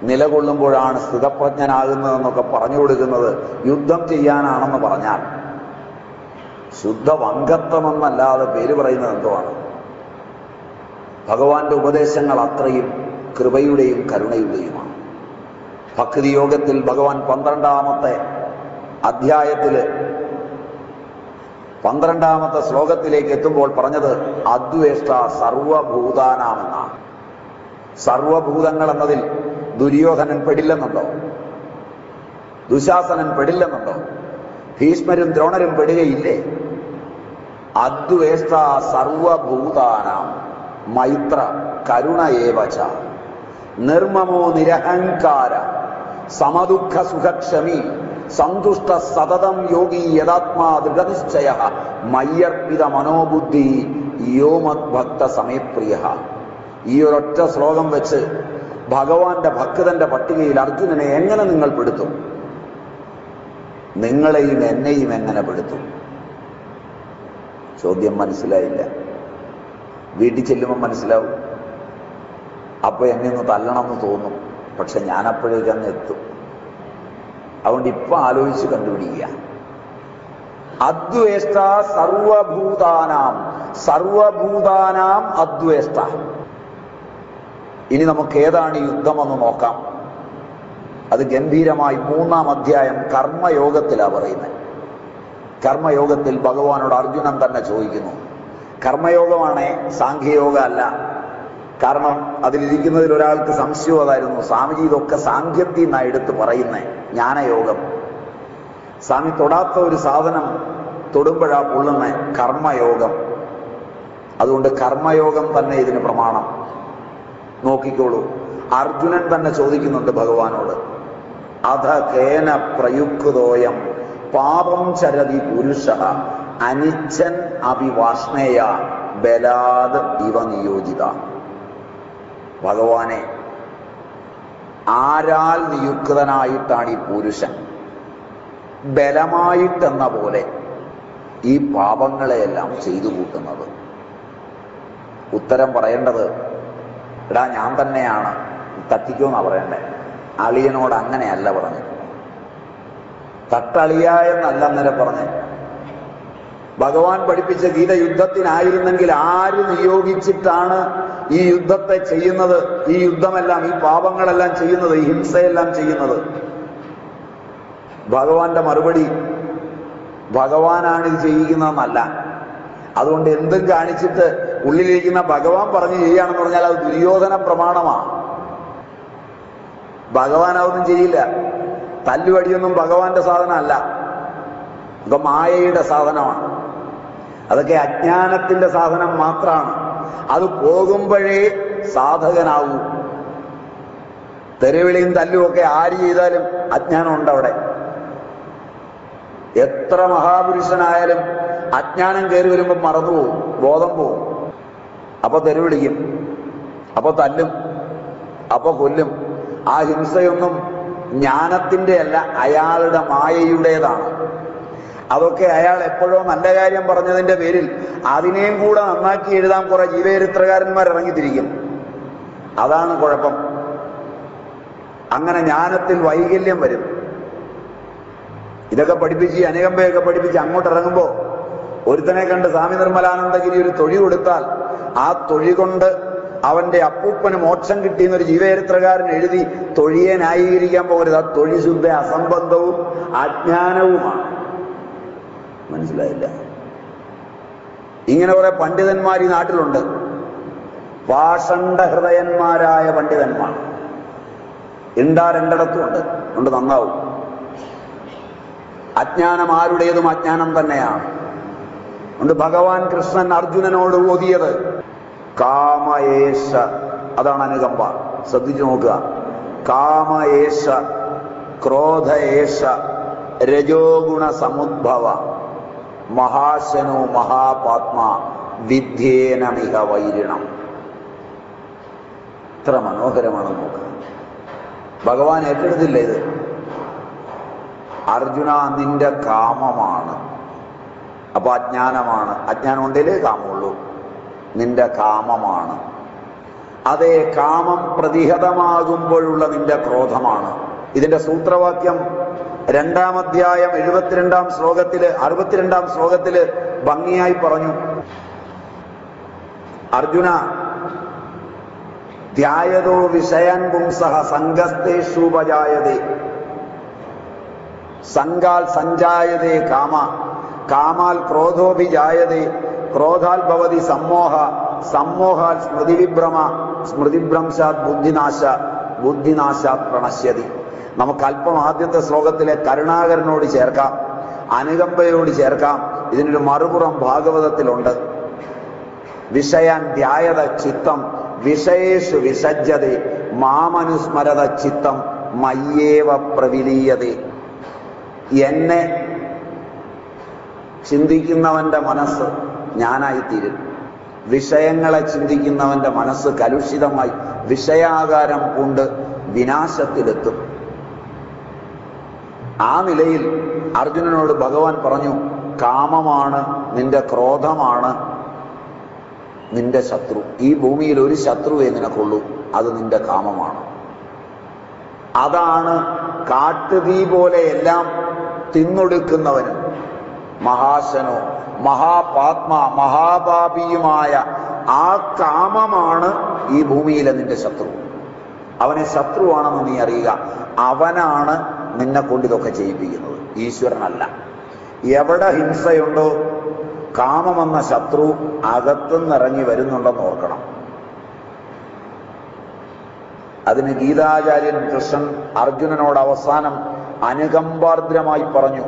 നിലകൊള്ളുമ്പോഴാണ് സ്ഥിതപ്രജ്ഞനാകുന്നതെന്നൊക്കെ പറഞ്ഞു കൊടുക്കുന്നത് യുദ്ധം ചെയ്യാനാണെന്ന് പറഞ്ഞാൽ. ശുദ്ധ വങ്കത്വമെന്നല്ലാതെ പേര് പറയുന്നത് എന്തുവാണ്? ഭഗവാന്റെ ഉപദേശങ്ങൾ അത്രയും കൃപയുടെയും കരുണയുടെയുമാണ്. ഭക്തി യോഗത്തിൽ ഭഗവാൻ പന്ത്രണ്ടാമത്തെ അധ്യായത്തിൽ പന്ത്രണ്ടാമത്തെ ശ്ലോകത്തിലേക്ക് എത്തുമ്പോൾ പറഞ്ഞത് അദ്വേഷ്ട സർവഭൂതാനാമെന്നാണ്. സർവഭൂതങ്ങൾ എന്നതിൽ ദുര്യോധനൻ പെടില്ലെന്നുണ്ടോ? ദുശാസനൻ പെടില്ലെന്നുണ്ടോ? ഭീഷ്മരും ദ്രോണരും പെടുകയില്ലേ? അദ്വേഷ്ട സർവഭൂതാനാം. മൈത്ര കരുണ നിർമ്മമോ നിരഹങ്കാര സമദുഃഖ സുഖക്ഷമി സന്തുഷ്ട സതതം യോഗി യഥാത്മാ ദൃഢനിശ്ചയ. മയ്യർപ്പിത മനോബുദ്ധി യോമത് ഭക്ത സമയപ്രിയ. ഈ ഒരൊറ്റ ശ്ലോകം വെച്ച് ഭഗവാന്റെ ഭക്തന്റെ പട്ടികയിൽ അർജുനനെ എങ്ങനെ നിങ്ങൾ പെടുത്തും? നിങ്ങളെയും എന്നെയും എങ്ങനെ പെടുത്തും? ചോദ്യം മനസ്സിലായില്ല. വീട്ടിൽ ചെല്ലുമ്പോൾ മനസ്സിലാവും. അപ്പൊ എന്നെ ഒന്ന് തല്ലണമെന്ന് തോന്നും. പക്ഷെ ഞാൻ അപ്പോഴേക്ക് അങ്ങ് എത്തും. അതുകൊണ്ട് ഇപ്പൊ ആലോചിച്ച് കണ്ടുപിടിക്കുക. അദ്വേഷ്ട സർവഭൂതാനാം. സർവഭൂതാനാം അദ്വേഷ്ട. ഇനി നമുക്ക് ഏതാണ് യുദ്ധമെന്ന് നോക്കാം. അത് ഗംഭീരമായി മൂന്നാം അധ്യായം കർമ്മയോഗത്തിലാണ് പറയുന്നത്. കർമ്മയോഗത്തിൽ ഭഗവാനോട് അർജുനൻ തന്നെ ചോദിക്കുന്നു. കർമ്മയോഗമാണേ സാഖ്യയോഗ അല്ല. കാരണം അതിലിരിക്കുന്നതിൽ ഒരാൾക്ക് സംശയം അതായിരുന്നു സ്വാമിജി ഇതൊക്കെ സാഖ്യത്തിൽ എന്നാണ് എടുത്ത് പറയുന്നത് ജ്ഞാനയോഗം. സ്വാമി തൊടാത്ത ഒരു സാധനം തൊടുമ്പോഴാ പൊള്ളുന്ന കർമ്മയോഗം. അതുകൊണ്ട് കർമ്മയോഗം തന്നെ ഇതിന് പ്രമാണം. നോക്കിക്കോളൂ. അർജുനൻ തന്നെ ചോദിക്കുന്നുണ്ട് ഭഗവാനോട് അധ കേന പ്രയുക്തോയം പാപം ചരതി പുരുഷ അനിച്ഛൻ അഭിവാഷ്ണേയ ബലാത് ഇവ നിയോജിത. ഭഗവാനെ ആരാൽ നിയുക്തനായിട്ടാണ് ഈ പുരുഷൻ? ബലമായിട്ടെന്ന പോലെ ഈ പാപങ്ങളെയെല്ലാം ചെയ്തു കൂട്ടുന്നത്. ഉത്തരം പറയേണ്ടത് എടാ ഞാൻ തന്നെയാണ്. തട്ടിക്കോന്നാ പറയണ്ടേ? അളിയനോട് അങ്ങനെയല്ല പറഞ്ഞു തട്ടളിയ എന്നല്ല അന്നേരം പറഞ്ഞു? ഭഗവാൻ പഠിപ്പിച്ച ഗീത യുദ്ധത്തിനായിരുന്നെങ്കിൽ ആര് നിയോഗിച്ചിട്ടാണ് ഈ യുദ്ധത്തെ ചെയ്യുന്നത് ഈ യുദ്ധമെല്ലാം ഈ പാപങ്ങളെല്ലാം ചെയ്യുന്നത് ഈ ഹിംസയെല്ലാം ചെയ്യുന്നത്. ഭഗവാന്റെ മറുപടി ഭഗവാനാണ് ഇത് ചെയ്യിക്കുന്നതെന്നല്ല അതുകൊണ്ട് എന്തും കാണിച്ചിട്ട് ഉള്ളിലിരിക്കുന്ന ഭഗവാൻ പറഞ്ഞു ചെയ്യുകയാണെന്ന് പറഞ്ഞാൽ അത് ദുര്യോധന പ്രമാണമാണ് ഭഗവാൻ അതൊന്നും ചെയ്യില്ല. തല്ലുവടിയൊന്നും ഭഗവാന്റെ സാധനമല്ല. ഇപ്പൊ മായയുടെ സാധനമാണ്. അതൊക്കെ അജ്ഞാനത്തിന്റെ സാധനം മാത്രമാണ്. അത് പോകുമ്പോഴേ സാധകനാവൂ. തെരുവിളിയും തല്ലുമൊക്കെ ആര് ചെയ്താലും അജ്ഞാനം ഉണ്ട് അവിടെ. എത്ര മഹാപുരുഷനായാലും അജ്ഞാനം കയറി വരുമ്പോൾ മറന്നുപോകും ബോധം പോവും അപ്പൊ തെരുവിളിക്കും അപ്പൊ തല്ലും അപ്പൊ കൊല്ലും. ആ ഹിംസയൊന്നും ജ്ഞാനത്തിന്റെ അല്ല അയാളുടെ മായയുടേതാണ്. അതൊക്കെ അയാൾ എപ്പോഴോ നല്ല കാര്യം പറഞ്ഞതിന്റെ പേരിൽ അതിനെയും കൂടെ നന്നാക്കി എഴുതാൻ കുറെ ജീവചരിത്രകാരന്മാർ ഇറങ്ങിത്തിരിക്കും. അതാണ് കുഴപ്പം. അങ്ങനെ ജ്ഞാനത്തിൽ വൈകല്യം വരും. ഇതൊക്കെ പഠിപ്പിച്ച് അനുകമ്പയൊക്കെ പഠിപ്പിച്ച് അങ്ങോട്ട് ഇറങ്ങുമ്പോൾ ഒരുത്തനെ കണ്ട് സ്വാമി നിർമ്മലാനന്ദഗിരി ഒരു തൊഴി കൊടുത്താൽ ആ തൊഴി കൊണ്ട് അവന്റെ അപ്പൂപ്പന് മോക്ഷം കിട്ടിയെന്നൊരു ജീവചരിത്രകാരൻ എഴുതി തൊഴിയെ ന്യായീകരിക്കാൻ പോകരുത് ആ തൊഴി ശുദ്ധ അസംബന്ധവും അജ്ഞാനവുമാണ്. മനസ്സിലായില്ല. ഇങ്ങനെ കുറെ പണ്ഡിതന്മാർ ഈ നാട്ടിലുണ്ട്. പാഷണ്ഡ ഹൃദയന്മാരായ പണ്ഡിതന്മാർ. ഉണ്ടാ രണ്ടിടത്തും ഉണ്ട്. കൊണ്ട് നന്നാവും. അജ്ഞാനം ആരുടേതും അജ്ഞാനം തന്നെയാണ്. കൊണ്ട് ഭഗവാൻ കൃഷ്ണൻ അർജുനനോട് ഓതിയത് കാമയേശ. അതാണ് അനുകമ്പ. ശ്രദ്ധിച്ചു നോക്കുക. കാമയേശ ക്രോധയേശ രജോഗുണ സമുദ്ഭവ മഹാശനോ മഹാപാത്മ വിദ്യേനമിക വൈരിണം. ഇത്ര മനോഹരമാണ് നോക്കുക ഭഗവാൻ ഏറ്റെടുത്തില്ല ഇത്? അർജുന നിന്റെ കാമമാണ്. അപ്പൊ അജ്ഞാനമാണ്. അജ്ഞാനം ഉണ്ടല്ലേ കാമുള്ളൂ. നിന്റെ കാമമാണ്. അതേ കാമം പ്രതിഹതമാകുമ്പോഴുള്ള നിന്റെ ക്രോധമാണ്. ഇതിന്റെ സൂത്രവാക്യം രണ്ടാം അധ്യായം എഴുപത്തിരണ്ടാം ശ്ലോകത്തിൽ അറുപത്തിരണ്ടാം ശ്ലോകത്തിൽ ഭംഗിയായി പറഞ്ഞു. അർജുന ധ്യായതോ വിഷയൻ പുംസഹ സംഘസ്തേഷൂപജായതേ സംഘാൽ സഞ്ജായതേ കാമ കാമാൽ ക്രോധോഭിജായതേ. ക്രോധാൽ ഭവതി സമ്മോഹ സമ്മോഹാൽ സ്മൃതിവിഭ്രമ സ്മൃതിഭ്രംശാത് ബുദ്ധിനാശ ബുദ്ധിനാശാത് പ്രണശ്യതി. നമുക്ക് അല്പം ആദ്യത്തെ ശ്ലോകത്തിലെ കരുണാകരനോട് ചേർക്കാം അനുകമ്പയോട് ചേർക്കാം. ഇതിനൊരു മറുപുറം ഭാഗവതത്തിലുണ്ട്. വിഷയാൻ ധ്യായത ചിത്തം വിഷയേഷു വിസജ്ജത മാമനുസ്മരത ചിത്തം മയ്യേവ പ്രവിലീയത. എന്നെ ചിന്തിക്കുന്നവന്റെ മനസ്സ് ഞാനായിത്തീരും വിഷയങ്ങളെ ചിന്തിക്കുന്നവന്റെ മനസ്സ് കലുഷിതമായി വിഷയാകാരം കൊണ്ട് വിനാശത്തിലെത്തും. ആ നിലയിൽ അർജുനനോട് ഭഗവാൻ പറഞ്ഞു കാമമാണ് നിന്റെ ക്രോധമാണ് നിന്റെ ശത്രു. ഈ ഭൂമിയിൽ ഒരു ശത്രുവേ നിനക്കുള്ളൂ അത് നിന്റെ കാമമാണ്. അതാണ് കാട്ടുതീ പോലെ എല്ലാം തിന്നൊടുക്കുന്നവനും മഹാശനോ മഹാപാത്മ മഹാപാപിയുമായ ആ കാമമാണ് ഈ ഭൂമിയിലെ നിന്റെ ശത്രു. അവനെ ശത്രുവാണെന്ന് നീ അറിയുക. അവനാണ് നിന്നെ കൊണ്ട് ഇതൊക്കെ ചെയ്യിപ്പിക്കുന്നത്. ഈശ്വരനല്ല. എവിടെ ഹിംസയുണ്ടോ കാമമെന്ന ശത്രു അകത്തുനിന്നിറങ്ങി വരുന്നുണ്ടെന്ന് ഓർക്കണം. അതിന് ഗീതാചാര്യൻ കൃഷ്ണൻ അർജുനനോട് അവസാനം അനുകമ്പാർദ്രമായി പറഞ്ഞു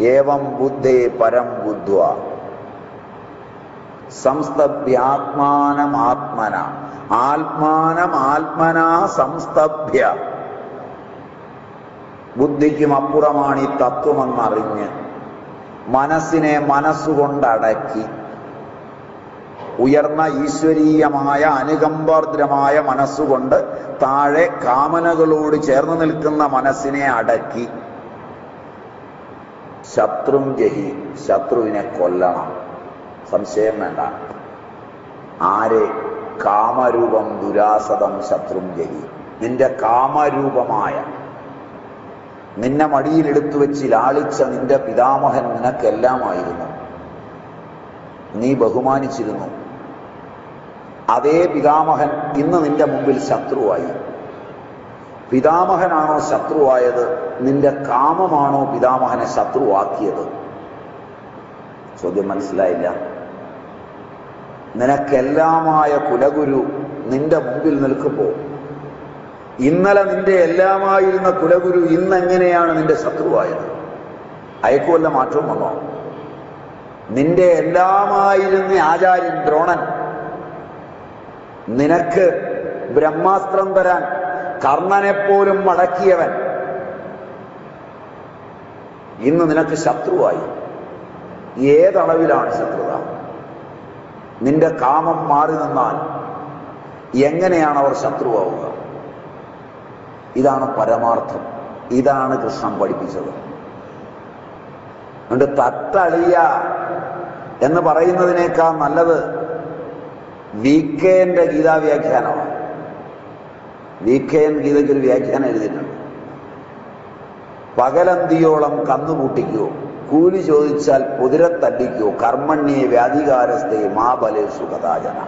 ഏവം ബുദ്ധേ പരം ബുദ്ധ്വ. സംസ്തഭ്യാത്മാനമാത്മന ആത്മാനമാത്മന സംസ്തഭ്യ. ബുദ്ധിക്കും അപ്പുറമാണ് ഈ തത്വമെന്നറിഞ്ഞ് മനസ്സിനെ മനസ്സുകൊണ്ടടക്കി ഉയർന്ന ഈശ്വരീയമായ അനുകമ്പാർദ്രമായ മനസ്സുകൊണ്ട് താഴെ കാമനകളോട് ചേർന്ന് നിൽക്കുന്ന മനസ്സിനെ അടക്കി ശത്രും ജഹി ശത്രുവിനെ കൊല്ലണം. സംശയം വേണ്ട. ആരെ? കാമരൂപം ദുരാസതം ശത്രും ജഹി. നിന്റെ കാമരൂപമായ നിന്നെ മടിയിലെടുത്തു വെച്ച് ലാളിച്ച നിന്റെ പിതാമഹൻ നിനക്കെല്ലാമായിരുന്നു. നീ ബഹുമാനിച്ചിരുന്നു. അതേ പിതാമഹൻ ഇന്ന് നിന്റെ മുമ്പിൽ ശത്രുവായി. പിതാമഹനാണോ ശത്രുവായത്? നിന്റെ കാമമാണോ പിതാമഹനെ ശത്രുവാക്കിയത്? ചോദ്യം മനസ്സിലായില്ല. നിനക്കെല്ലാമായ കുലഗുരു നിന്റെ മുമ്പിൽ നിൽക്കുമ്പോൾ ഇന്നലെ നിന്റെ എല്ലാമായിരുന്ന കുലഗുരു ഇന്നെങ്ങനെയാണ് നിന്റെ ശത്രുവായത്? അയക്കുമല്ല മാറ്റവും വന്നോ? നിന്റെ എല്ലാമായിരുന്ന ആചാര്യൻ ദ്രോണൻ നിനക്ക് ബ്രഹ്മാസ്ത്രം തരാൻ കർണനെപ്പോലും മടക്കിയവൻ ഇന്ന് നിനക്ക് ശത്രുവായി. ഏതളവിലാണ് ശത്രുത? നിന്റെ കാമം മാറി നിന്നാൽ എങ്ങനെയാണ് അവർ ശത്രുവാവുക? ഇതാണ് പരമാർത്ഥം. ഇതാണ് കൃഷ്ണൻ പഠിപ്പിച്ചത്. അതുകൊണ്ട് തത്തളിയ എന്ന് പറയുന്നതിനേക്കാൾ നല്ലത് വി കെന്റെ ഗീതാവ്യാഖ്യാനമാണ്. വി കെ എൻ ഗീതയ്ക്ക് ഒരു വ്യാഖ്യാനം എഴുതിയിട്ടുണ്ട്. പകലന്തിയോളം കന്നുകൂട്ടിക്കോ കൂലി ചോദിച്ചാൽ പുതിരത്തടിക്കോ കർമ്മണ്യെ വ്യാധികാരസ്ഥയെ മാബലെ സുഖതാജന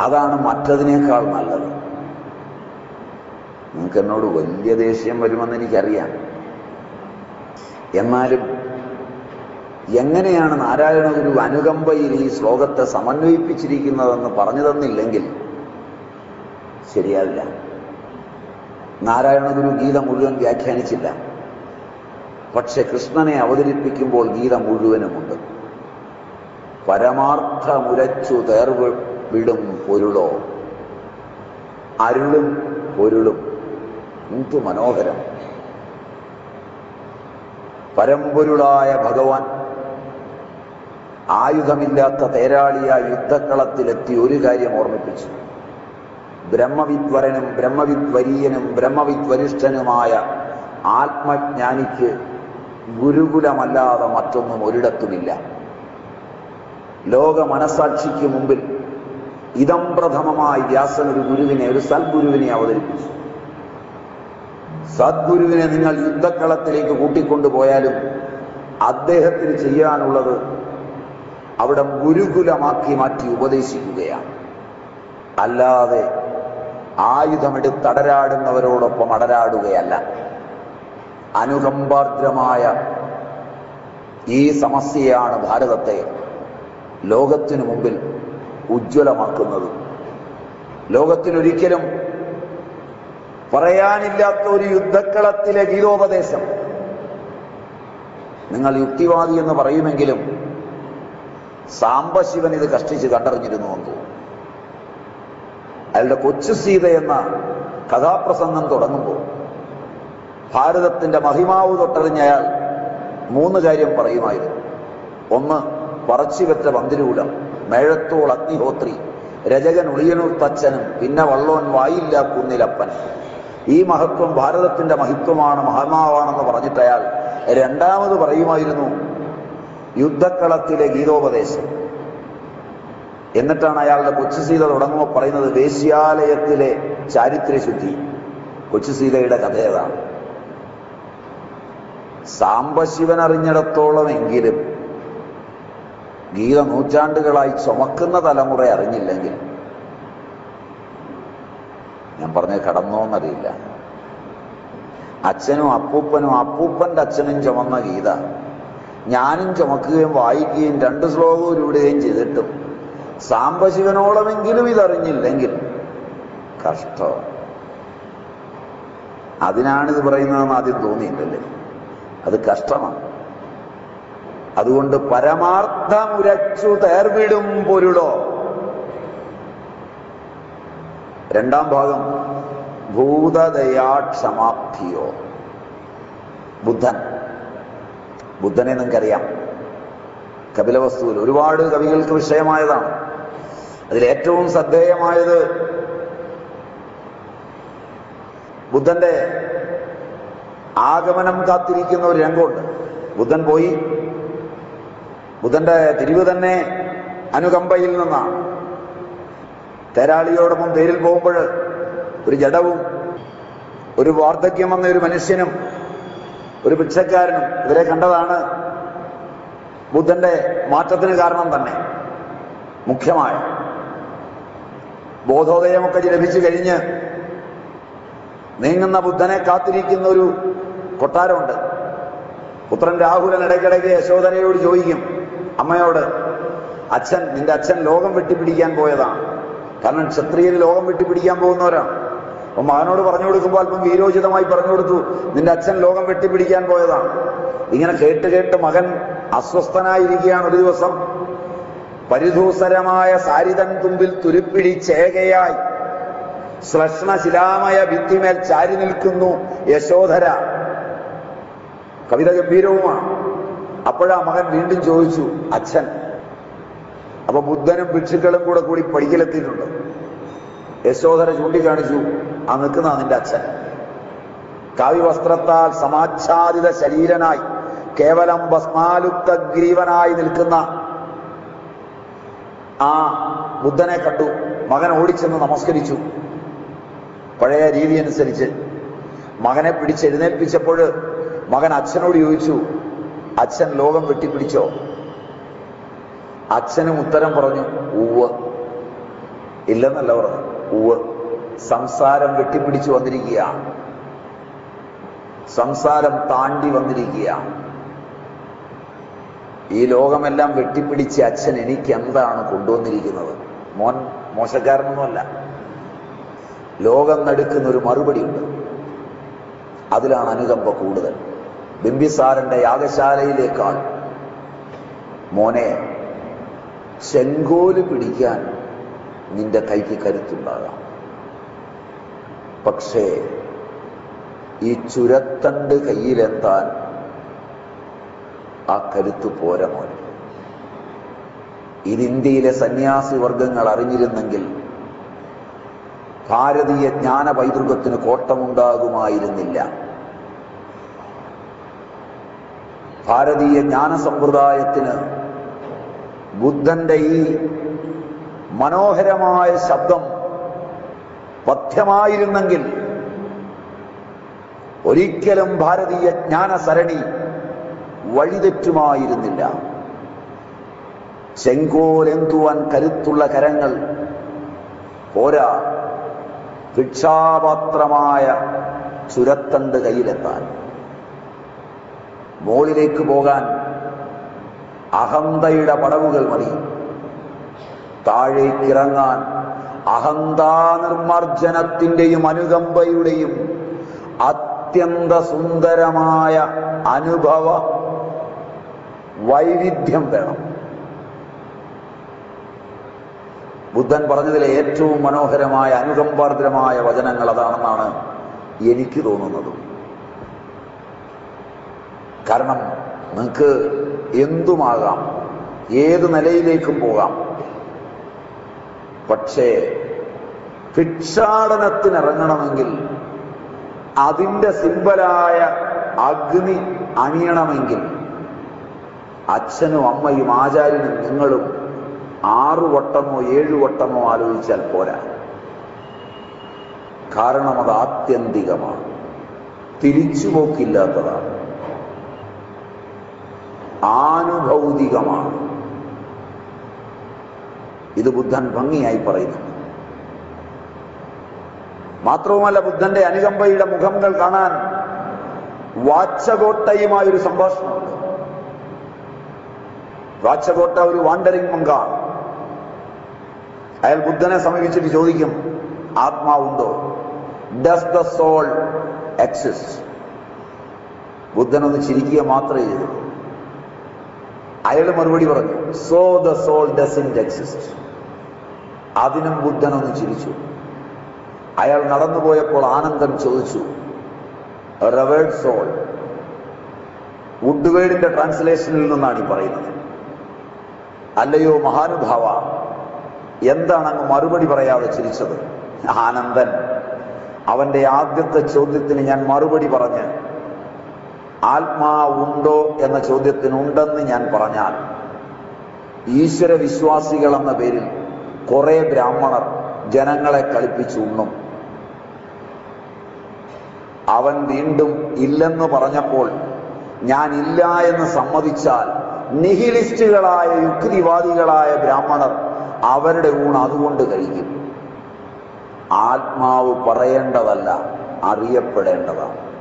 അതാണ് മറ്റതിനേക്കാൾ നല്ലത്. നിങ്ങൾക്ക് എന്നോട് വലിയ ദേഷ്യം വരുമെന്ന് എനിക്കറിയാം. എന്നാലും എങ്ങനെയാണ് നാരായണ ഗുരു അനുകമ്പയിൽ ഈ ശ്ലോകത്തെ സമന്വയിപ്പിച്ചിരിക്കുന്നതെന്ന് പറഞ്ഞു തന്നില്ലെങ്കിൽ ശരിയാവില്ല. നാരായണ ഗുരു ഗീത മുഴുവൻ വ്യാഖ്യാനിച്ചില്ല. പക്ഷെ കൃഷ്ണനെ അവതരിപ്പിക്കുമ്പോൾ ഗീത മുഴുവനുമുണ്ട്. പരമാർത്ഥമുരച്ചു തേർവ് വിടും പൊരുളോ. അരുളും പൊരുളും. എന്തു മനോഹരം. പരമ്പൊരുളായ ഭഗവാൻ ആയുധമില്ലാത്ത തേരാളിയായ യുദ്ധക്കളത്തിലെത്തി ഒരു കാര്യം ഓർമ്മിപ്പിച്ചു. ബ്രഹ്മവിദ്വരനും ബ്രഹ്മവിദ്വരീയനും ബ്രഹ്മവിദ്വരിഷ്ഠനുമായ ആത്മജ്ഞാനിക്ക് ഗുരുകുലമല്ലാതെ മറ്റൊന്നും ഒരിടത്തുമില്ല. ലോക മനസാക്ഷിക്ക് മുമ്പിൽ ഇതം പ്രഥമമായി വ്യാസൻ ഒരു ഗുരുവിനെ ഒരു സൽഗുരുവിനെ അവതരിപ്പിച്ചു. സദ്ഗുരുവിനെ നിങ്ങൾ യുദ്ധക്കളത്തിലേക്ക് കൂട്ടിക്കൊണ്ടുപോയാലും അദ്ദേഹത്തിന് ചെയ്യാനുള്ളത് അവിടെ ഗുരുകുലമാക്കി മാറ്റി ഉപദേശിക്കുകയാണ്. അല്ലാതെ ആയുധമെടുത്ത് അടരാടുന്നവരോടൊപ്പം അടരാടുകയല്ല. അനുകമ്പാർദ്രമായ ഈ സമസ്യയാണ് ഭാരതത്തെ ലോകത്തിനു മുമ്പിൽ ഉജ്ജ്വലമാക്കുന്നത്. ലോകത്തിനൊരിക്കലും പറയാനില്ലാത്ത ഒരു യുദ്ധക്കളത്തിലെ ഗീതോപദേശം. നിങ്ങൾ യുക്തിവാദി എന്ന് പറയുമെങ്കിലും സാംബശിവൻ ഇത് കഷ്ടിച്ച് കണ്ടറിഞ്ഞിരുന്നു എന്ന് തോന്നുന്നു അയാളുടെ കൊച്ചു സീത എന്ന കഥാപ്രസംഗം തുടങ്ങുമ്പോൾ ഭാരതത്തിന്റെ മഹിമാവ് തൊട്ടറിഞ്ഞ അയാൾ മൂന്ന് കാര്യം പറയുമായിരുന്നു. ഒന്ന് പറച്ചു വെച്ച പന്തിരൂലം മേഴത്തോൾ അഗ്നിഹോത്രി രജകൻ ഉളിയനൂർ തച്ചനും പിന്നെ വള്ളോൻ വായില്ല കുന്നിലപ്പൻ. ഈ മഹത്വം ഭാരതത്തിന്റെ മഹിത്വമാണ് മഹമാവാണെന്ന് പറഞ്ഞിട്ട് അയാൾ രണ്ടാമത് പറയുമായിരുന്നു യുദ്ധക്കളത്തിലെ ഗീതോപദേശം. എന്നിട്ടാണ് അയാളുടെ കൊച്ചുസീത തുടങ്ങുമ്പോൾ പറയുന്നത് വേശ്യാലയത്തിലെ ചാരിത്രശുദ്ധി. കൊച്ചുസീതയുടെ കഥ ഏതാണ്? സാംബശിവൻ അറിഞ്ഞിടത്തോളം എങ്കിലും ഗീത നൂറ്റാണ്ടുകളായി ചുമക്കുന്ന തലമുറ അറിഞ്ഞില്ലെങ്കിൽ ഞാൻ പറഞ്ഞ കടന്നോന്നറിയില്ല. അച്ഛനും അപ്പൂപ്പനും അപ്പൂപ്പന്റെ അച്ഛനും ചുമന്ന ഗീത. ഞാനും ചുമക്കുകയും വായിക്കുകയും രണ്ട് ശ്ലോകവും ഉരുവിടുകയും ചെയ്തിട്ടും സാമ്പശിവനോളമെങ്കിലും ഇതറിഞ്ഞില്ലെങ്കിൽ കഷ്ടം. അതിനാണിത് പറയുന്നതെന്ന് ആദ്യം തോന്നിയില്ലല്ലേ അത് കഷ്ടമാണ്. അതുകൊണ്ട് പരമാർത്ഥമുരച്ചു തേർവിടും പൊരുളോ? രണ്ടാം ഭാഗം ഭൂതദയാക്ഷമാപ്തിയോ ബുദ്ധൻ. ബുദ്ധനെ നിങ്ങൾക്കറിയാം. കപിലവസ്തുവിൽ ഒരുപാട് കവികൾക്ക് വിഷയമായതാണ്. അതിലേറ്റവും ശ്രദ്ധേയമായത് ബുദ്ധന്റെ ആഗമനം കാത്തിരിക്കുന്ന ഒരു രംഗമുണ്ട്. ബുദ്ധൻ പോയി. ബുദ്ധന്റെ തിരിവ് തന്നെ അനുകമ്പയിൽ നിന്നാണ്. തേരാളിയോടൊപ്പം തേരിൽ പോകുമ്പോൾ ഒരു ജഡവും ഒരു വാർദ്ധക്യം വന്ന ഒരു മനുഷ്യനും ഒരു ഭിക്ഷക്കാരനും ഇവരെ കണ്ടതാണ് ബുദ്ധന്റെ മാറ്റത്തിന് കാരണം തന്നെ. മുഖ്യമായ ബോധോദയമൊക്കെ ലഭിച്ചു കഴിഞ്ഞ് നീങ്ങുന്ന ബുദ്ധനെ കാത്തിരിക്കുന്ന ഒരു കൊട്ടാരമുണ്ട്. പുത്രൻ രാഹുലൻ ഇടയ്ക്കിടയ്ക്ക് യശോധനയോട് ചോദിക്കും അമ്മയോട് അച്ഛൻ നിന്റെ അച്ഛൻ ലോകം വെട്ടിപ്പിടിക്കാൻ പോയതാണ് കാരണം ക്ഷത്രിയന് ലോകം വെട്ടിപ്പിടിക്കാൻ പോകുന്നവരാണ് അപ്പൊ മകനോട് പറഞ്ഞു കൊടുക്കുമ്പോൾ അല്പം വീരോചിതമായി പറഞ്ഞു കൊടുത്തു നിന്റെ അച്ഛൻ ലോകം വെട്ടിപ്പിടിക്കാൻ പോയതാണ് ഇങ്ങനെ കേട്ട് കേട്ട് മകൻ അസ്വസ്ഥനായിരിക്കുകയാണ് ഒരു ദിവസം. പരിധൂസരമായ സാരിതൻ തുമ്പിൽ തുരുപ്പിടിച്ചേകയായി ശ്ലഷ്ണശിലാമയ ഭിത്തിമേൽ ചാരി നിൽക്കുന്നു യശോധര. കവിത ഗംഭീരവുമാണ്. അപ്പോഴാ മകൻ വീണ്ടും ചോദിച്ചു അച്ഛൻ അപ്പൊ ബുദ്ധനും ഭിക്ഷുക്കളും കൂടെ കൂടി പടിക്കലെത്തിയിട്ടുണ്ട് യശോധര ചൂണ്ടിക്കാണിച്ചു ആ നിൽക്കുന്ന നിന്റെ അച്ഛൻ. കാവ്യവസ്ത്രത്താൽ സമാച്ഛാദിത ശരീരനായി കേവലം ഭസ്മാലുപ്ത ഗ്രീവനായി നിൽക്കുന്ന ആ ബുദ്ധനെ കണ്ടു. മകൻ ഓടിച്ചെന്ന് നമസ്കരിച്ചു. പഴയ രീതി അനുസരിച്ച് മകനെ പിടിച്ചെഴുന്നേൽപ്പിച്ചപ്പോൾ മകൻ അച്ഛനോട് ചോദിച്ചു അച്ഛൻ ലോകം വെട്ടിപ്പിടിച്ചോ? അച്ഛനും ഉത്തരം പറഞ്ഞു ഉവ് ഇല്ലെന്നല്ല പറഞ്ഞു ഉവ് സംസാരം വെട്ടിപ്പിടിച്ചു വന്നിരിക്കുക സംസാരം താണ്ടി വന്നിരിക്കുക ഈ ലോകമെല്ലാം വെട്ടിപ്പിടിച്ച് അച്ഛൻ എനിക്ക് എന്താണ് കൊണ്ടുവന്നിരിക്കുന്നത്? മോൻ മോശക്കാരനൊന്നുമല്ല. ലോകം നടുക്കുന്ന ഒരു മറുപടിയുണ്ട്. അതിലാണ് അനുകമ്പ കൂടുതൽ. ബിംബിസാരന്റെ യാഗശാലയിലേക്കാൾ മോനെ ചെങ്കോൽ പിടിക്കാൻ നിന്റെ കൈക്ക് കരുത്തുണ്ടാകാം. പക്ഷേ ഈ ചുരത്തണ്ട് കയ്യിലെത്താൻ ആ കരുത്ത് പോര മോനെ. ഇത് ഇന്ത്യയിലെ സന്യാസി വർഗങ്ങൾ അറിഞ്ഞിരുന്നെങ്കിൽ ഭാരതീയ ജ്ഞാന പൈതൃകത്തിന് കോട്ടമുണ്ടാകുമായിരുന്നില്ല. ഭാരതീയ ജ്ഞാന സമ്പ്രദായത്തിന് ബുദ്ധന്റെ ഈ മനോഹരമായ ശബ്ദം പഥ്യമായിരുന്നെങ്കിൽ ഒരിക്കലും ഭാരതീയ ജ്ഞാനസരണി വഴിതെറ്റുമായിരുന്നില്ല. ചെങ്കോലെന്തുവാൻ കരുത്തുള്ള കരങ്ങൾ പോരാ ഭിക്ഷാപാത്രമായ ചുരത്തണ്ട് കയ്യിലെത്താൻ. മോളിലേക്ക് പോകാൻ അഹന്തയുടെ പടവുകൾ മതി. താഴേക്കിറങ്ങാൻ അഹന്താ നിർമാർജനത്തിന്റെയും അനുകമ്പയുടെയും അത്യന്ത സുന്ദരമായ അനുഭവ വൈവിധ്യം വേണം. ബുദ്ധൻ പറഞ്ഞതിലെ ഏറ്റവും മനോഹരമായ അനുകമ്പാർദ്രമായ വചനങ്ങൾ അതാണെന്നാണ് എനിക്ക് തോന്നുന്നത്. കാരണം നിങ്ങൾക്ക് എന്തുമാകാം? ഏത് നിലയിലേക്കും പോകാം? പക്ഷേ ഭിക്ഷാടനത്തിനിറങ്ങണമെങ്കിൽ അതിന്റെ സിമ്പലായ അഗ്നി അണിയണമെങ്കിൽ അച്ഛനും അമ്മയും ആചാര്യനും നിങ്ങളും ആറു വട്ടമോ ഏഴു വട്ടമോ ആലോചിച്ചാൽ പോരാ. കാരണം അത് ആത്യന്തികമാണ്. തിരിച്ചുപോക്കില്ലാത്തതാണ്. ആനുഭൗതികമാണ്. ഇത് ബുദ്ധൻ ഭംഗിയായി പറയുന്നു. മാത്രവുമല്ല ബുദ്ധന്റെ അനുകമ്പയുടെ മുഖങ്ങൾ കാണാൻ വാച്ചകോട്ടയുമായൊരു സംഭാഷണമുണ്ട്. വാച്ചകോട്ട ഒരു വാണ്ടറിംഗ് മങ്കാണ് അയാൾ ബുദ്ധനെ സമീപിച്ചിട്ട് ചോദിക്കും ആത്മാവുണ്ടോ? ഡസ് ദ സോൾ എക്സിസ്റ്റ് ബുദ്ധൻ ഒന്ന് ചിരിക്കുക മാത്രമേ ചെയ്തുള്ളൂ. അയാൾ മറുപടി പറഞ്ഞു so the soul doesn't exist അതിനും ബുദ്ധൻ ഒന്ന് ചിരിച്ചു. അയാൾ നടന്നുപോയപ്പോൾ ആനന്ദം ചോദിച്ചു റവേഡ് സോൾ വുഡ്വേഡിന്റെ ട്രാൻസ്ലേഷനിൽ നിന്നാണ് ഈ പറയുന്നത്. അല്ലയോ മഹാനുഭാവ എന്താണ് അങ്ങ് മറുപടി പറയാതെ ചിരിച്ചത്? ആനന്ദൻ അവന്റെ ആദ്യത്തെ ചോദ്യത്തിന് ഞാൻ മറുപടി പറഞ്ഞ് ആത്മാവുണ്ടോ എന്ന ചോദ്യത്തിനുണ്ടെന്ന് ഞാൻ പറഞ്ഞാൽ ഈശ്വര വിശ്വാസികൾ എന്ന പേരിൽ കുറെ ബ്രാഹ്മണർ ജനങ്ങളെ കളിപ്പിച്ചു ഉണ്ണും. അവൻ വീണ്ടും ഇല്ലെന്ന് പറഞ്ഞപ്പോൾ ഞാൻ ഇല്ല എന്ന് സമ്മതിച്ചാൽ നിഹിലിസ്റ്റുകളായ യുക്തിവാദികളായ ബ്രാഹ്മണർ അവരുടെ ഊണ് അതുകൊണ്ട് കഴിക്കും. ആത്മാവ് പറയേണ്ടതല്ല അറിയപ്പെടേണ്ടതാണ്.